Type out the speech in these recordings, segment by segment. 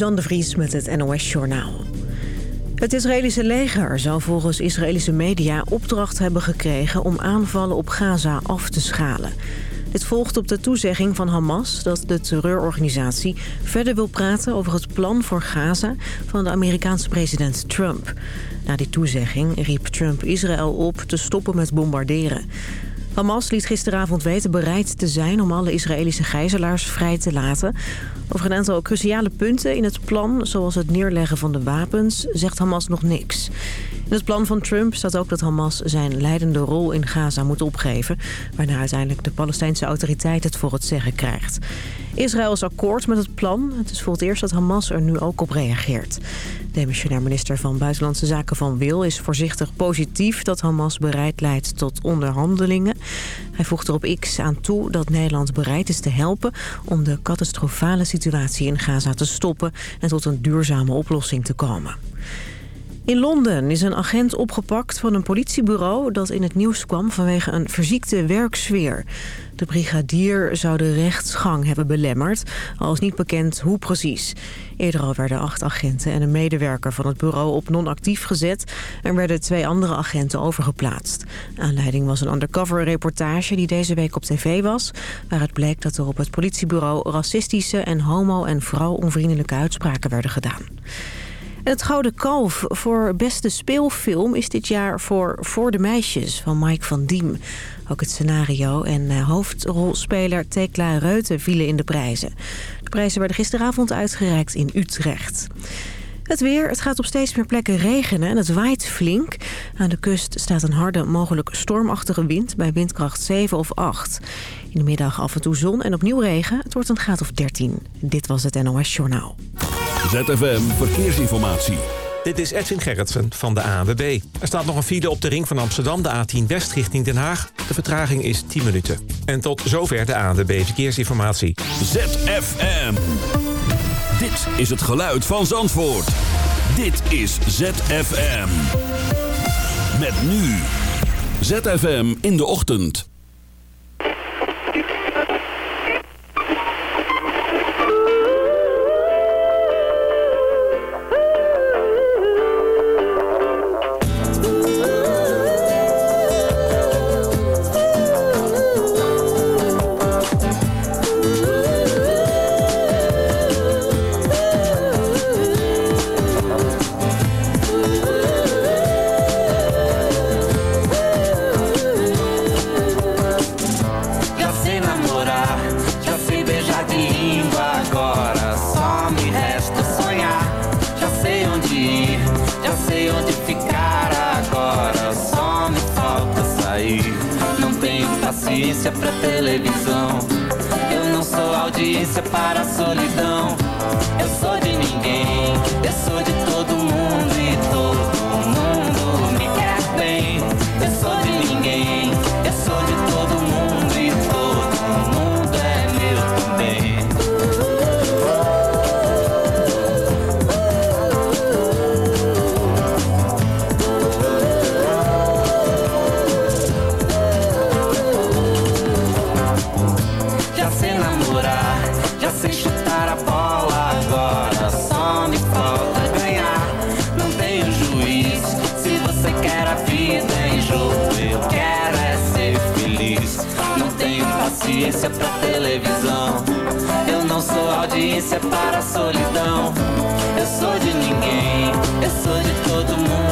Suzanne de Vries met het NOS Journaal. Het Israëlische leger zou volgens Israëlische media opdracht hebben gekregen... om aanvallen op Gaza af te schalen. Dit volgt op de toezegging van Hamas dat de terreurorganisatie verder wil praten over het plan voor Gaza van de Amerikaanse president Trump. Na die toezegging riep Trump Israël op te stoppen met bombarderen. Hamas liet gisteravond weten bereid te zijn om alle Israëlische gijzelaars vrij te laten. Over een aantal cruciale punten in het plan, zoals het neerleggen van de wapens, zegt Hamas nog niks. In het plan van Trump staat ook dat Hamas zijn leidende rol in Gaza moet opgeven... waarna uiteindelijk de Palestijnse autoriteit het voor het zeggen krijgt. Israël is akkoord met het plan. Het is voor het eerst dat Hamas er nu ook op reageert. Demissionair minister van Buitenlandse Zaken Van Wil is voorzichtig positief... dat Hamas bereid leidt tot onderhandelingen. Hij voegt er op X aan toe dat Nederland bereid is te helpen... om de catastrofale situatie in Gaza te stoppen... en tot een duurzame oplossing te komen. In Londen is een agent opgepakt van een politiebureau dat in het nieuws kwam vanwege een verziekte werksfeer. De brigadier zou de rechtsgang hebben belemmerd, al is niet bekend hoe precies. Eerder al werden acht agenten en een medewerker van het bureau op non-actief gezet... en werden twee andere agenten overgeplaatst. Aanleiding was een undercover reportage die deze week op tv was... waaruit bleek dat er op het politiebureau racistische en homo- en vrouwonvriendelijke uitspraken werden gedaan. Het Gouden Kalf voor beste speelfilm is dit jaar voor Voor de Meisjes van Mike van Diem. Ook het scenario en eh, hoofdrolspeler Tekla Reuten vielen in de prijzen. De prijzen werden gisteravond uitgereikt in Utrecht. Het weer, het gaat op steeds meer plekken regenen en het waait flink. Aan de kust staat een harde, mogelijk stormachtige wind bij windkracht 7 of 8. In de middag af en toe zon en opnieuw regen. Het wordt een graad of 13. Dit was het NOS Journaal. ZFM Verkeersinformatie. Dit is Edwin Gerritsen van de ANWB. Er staat nog een file op de ring van Amsterdam, de A10 West richting Den Haag. De vertraging is 10 minuten. En tot zover de ANWB Verkeersinformatie. ZFM. Dit is het geluid van Zandvoort. Dit is ZFM. Met nu. ZFM in de ochtend. Audiência para a solidão. Eu sou de ninguém, eu sou de todo mundo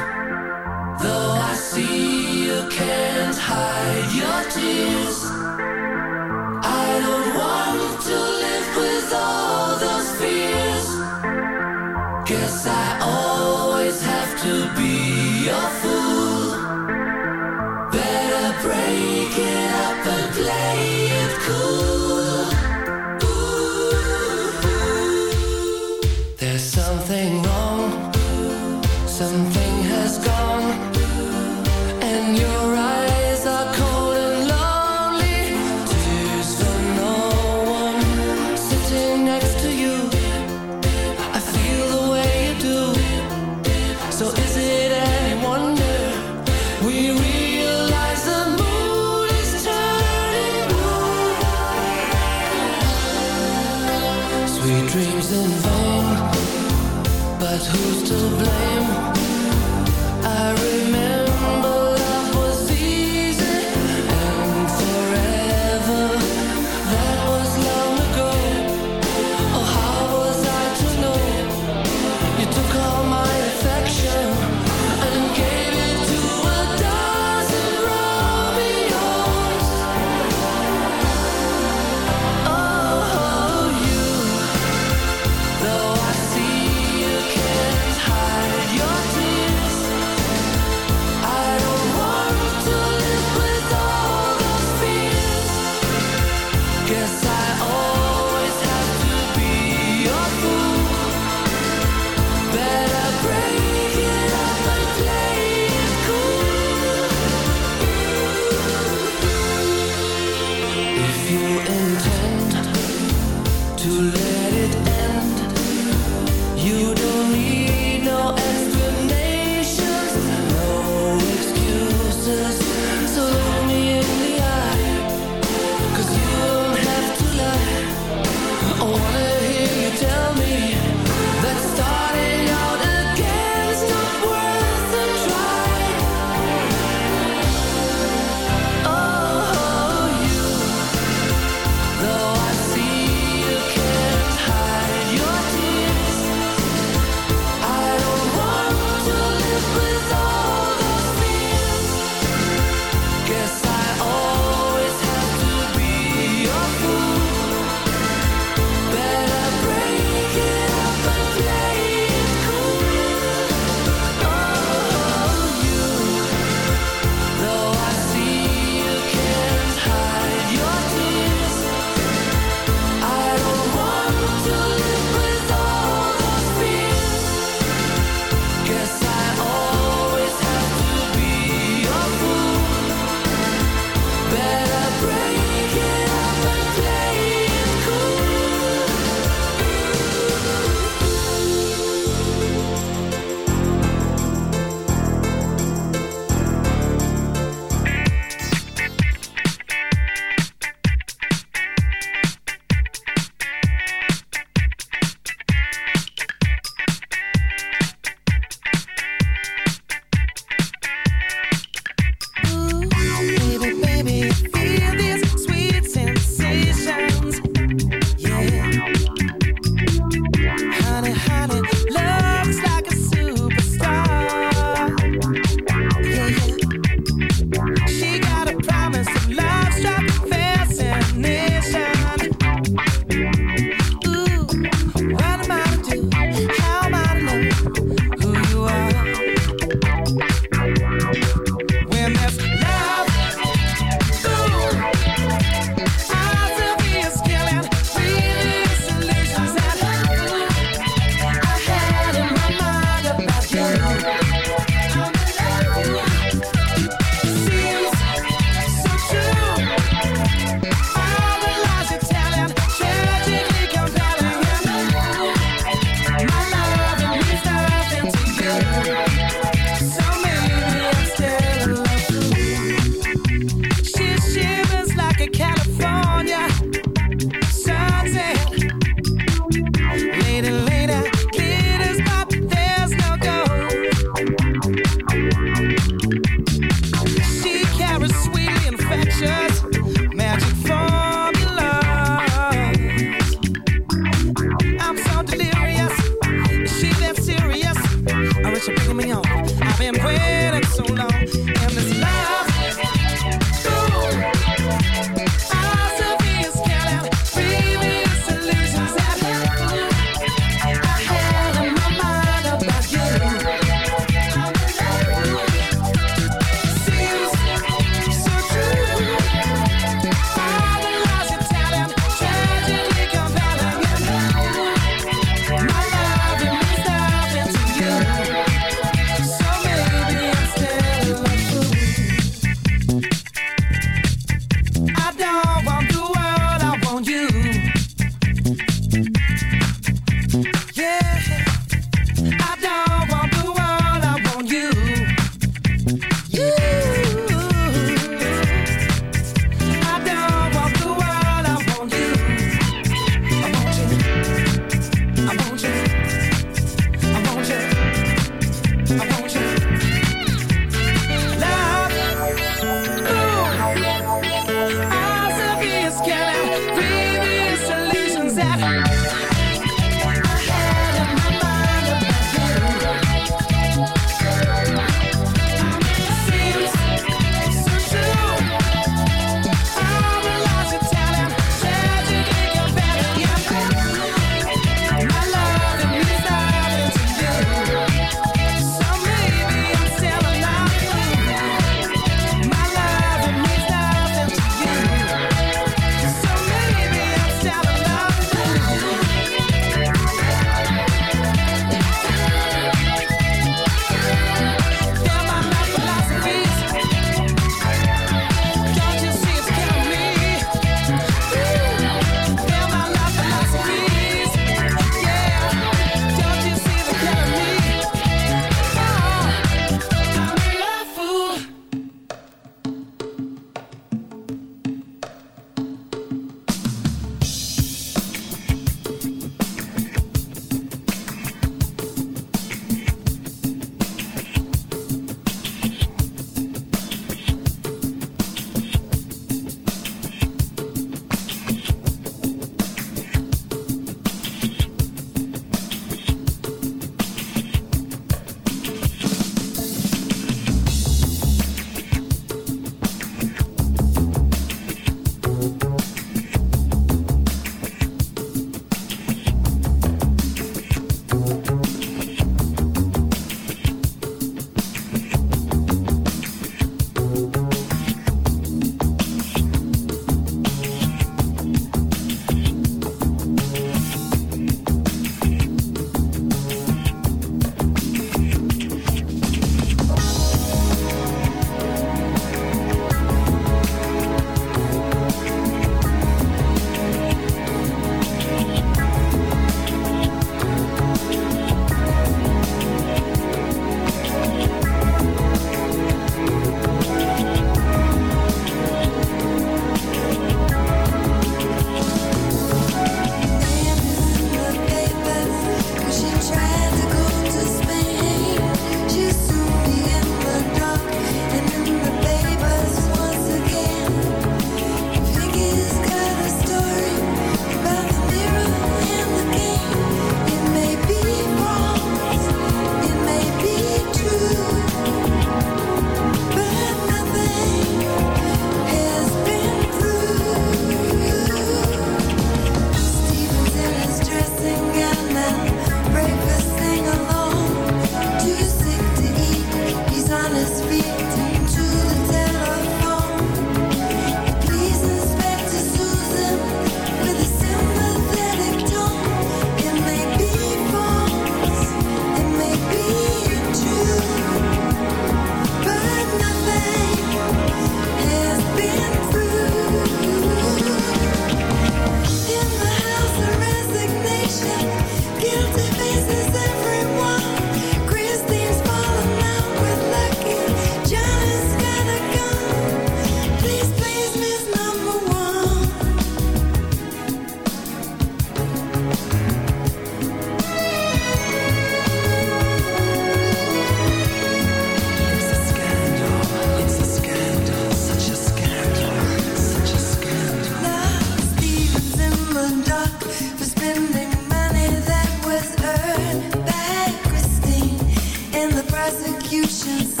since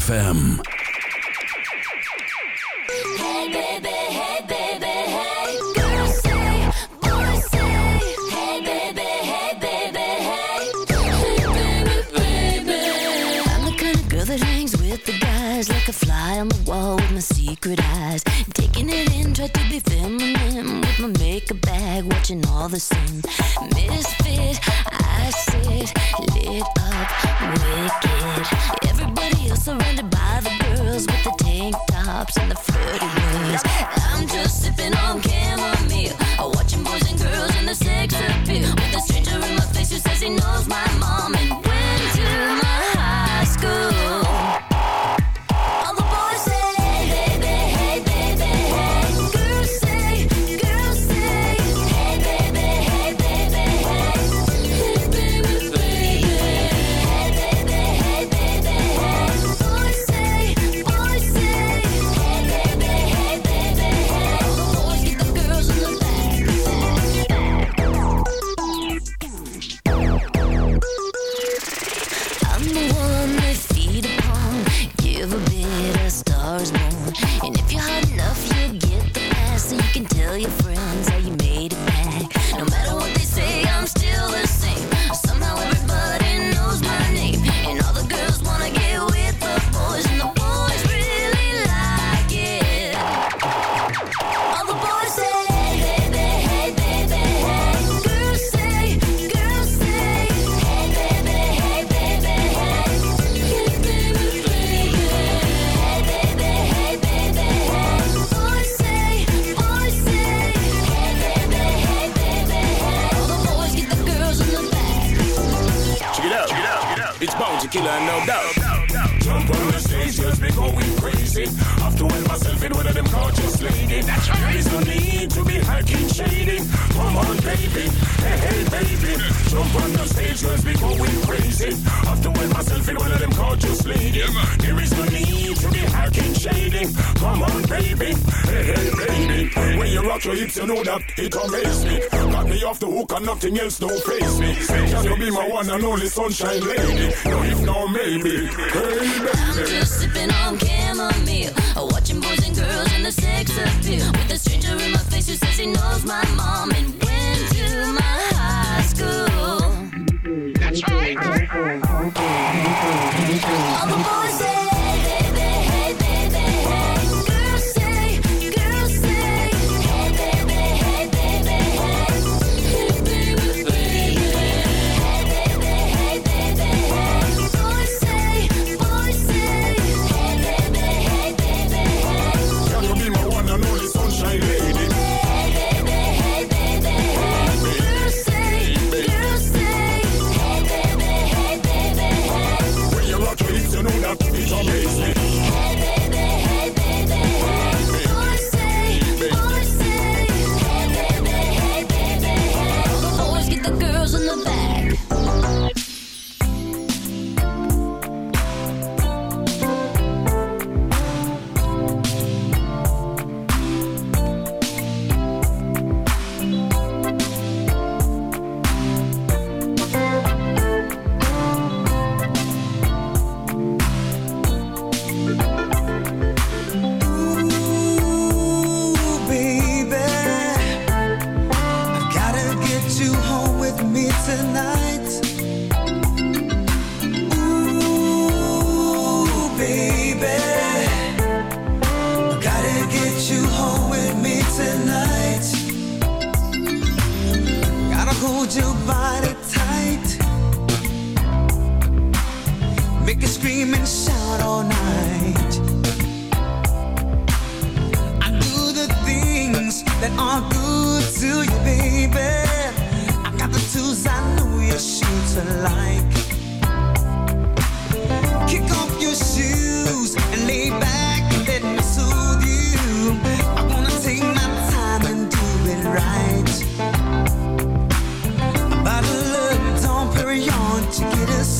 FM. to get us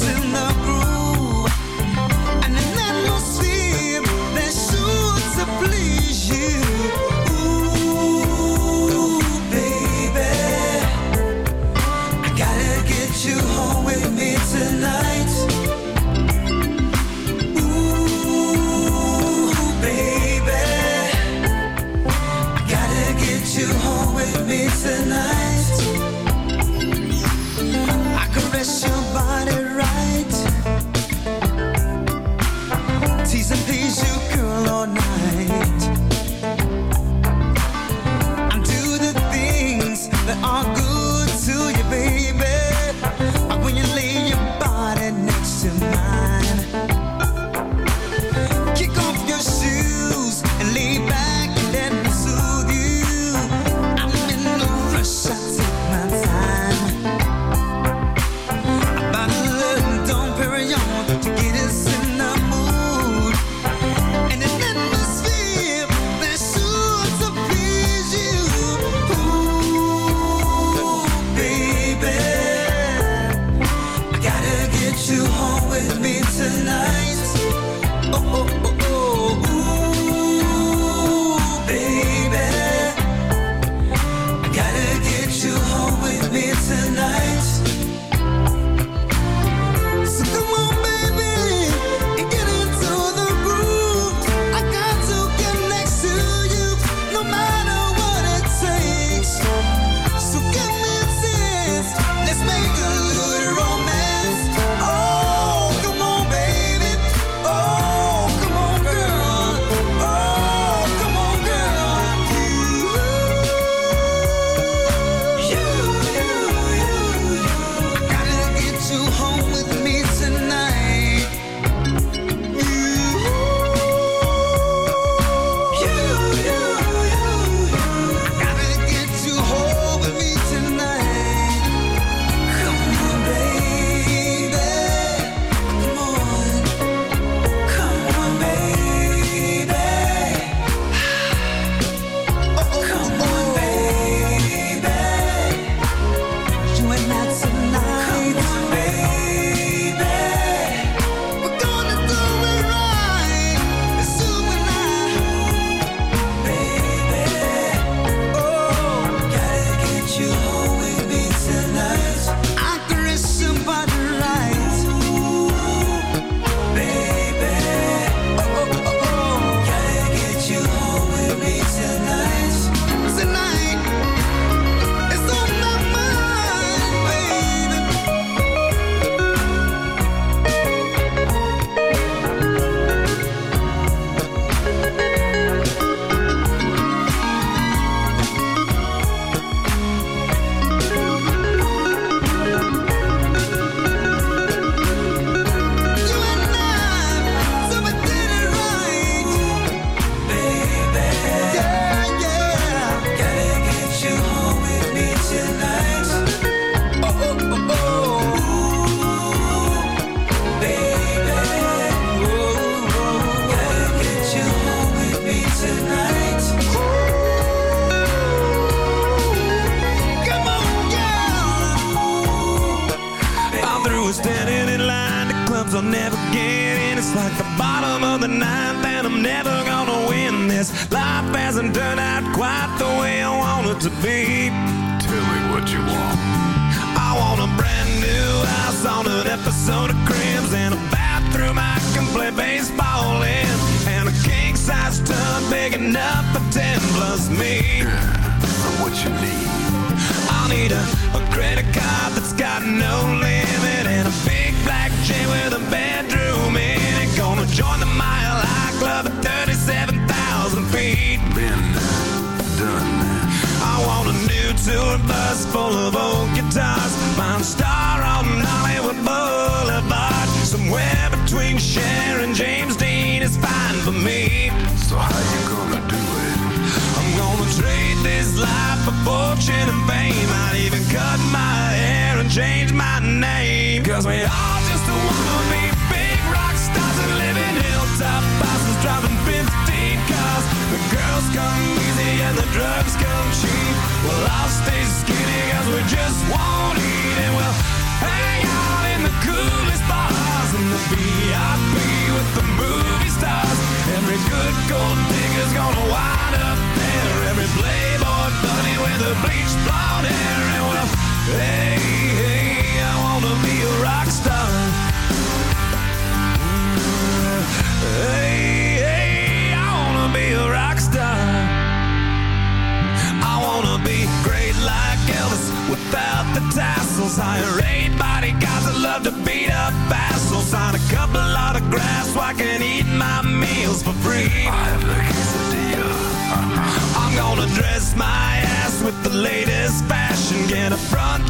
standing in line. The clubs I'll never get in. It's like the bottom of the ninth And I'm never gonna win this. Life hasn't turned out quite the way I want it to be. Tell me what you want. I want a brand new house On an episode of Cribs And a bathroom I can play baseball in. And a king-size tub Big enough for ten plus me. Yeah, what you need. I need a, a credit card that's got no limit black chain with a bedroom in it. Gonna join the Mile High Club at 37,000 feet. Been done I want a new tour bus full of old guitars. Find star on Hollywood Boulevard. Somewhere between Cher and James Dean is fine for me. So how you gonna do it? I'm gonna trade this life for fortune and fame. I'd even cut my hair and change my name. Cause we all bleached blonde hair. And well, hey, hey, I wanna be a rock star. Hey, hey, I wanna be a rock star. I wanna be great like Elvis without the tassels. Hire eight bodyguards that love to beat up assholes. Sign a couple autographs so I can eat my meals for free. I have the quesadilla. I'm gonna dress my ass with the latest fashion. Get a front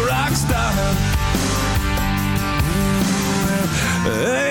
Hey,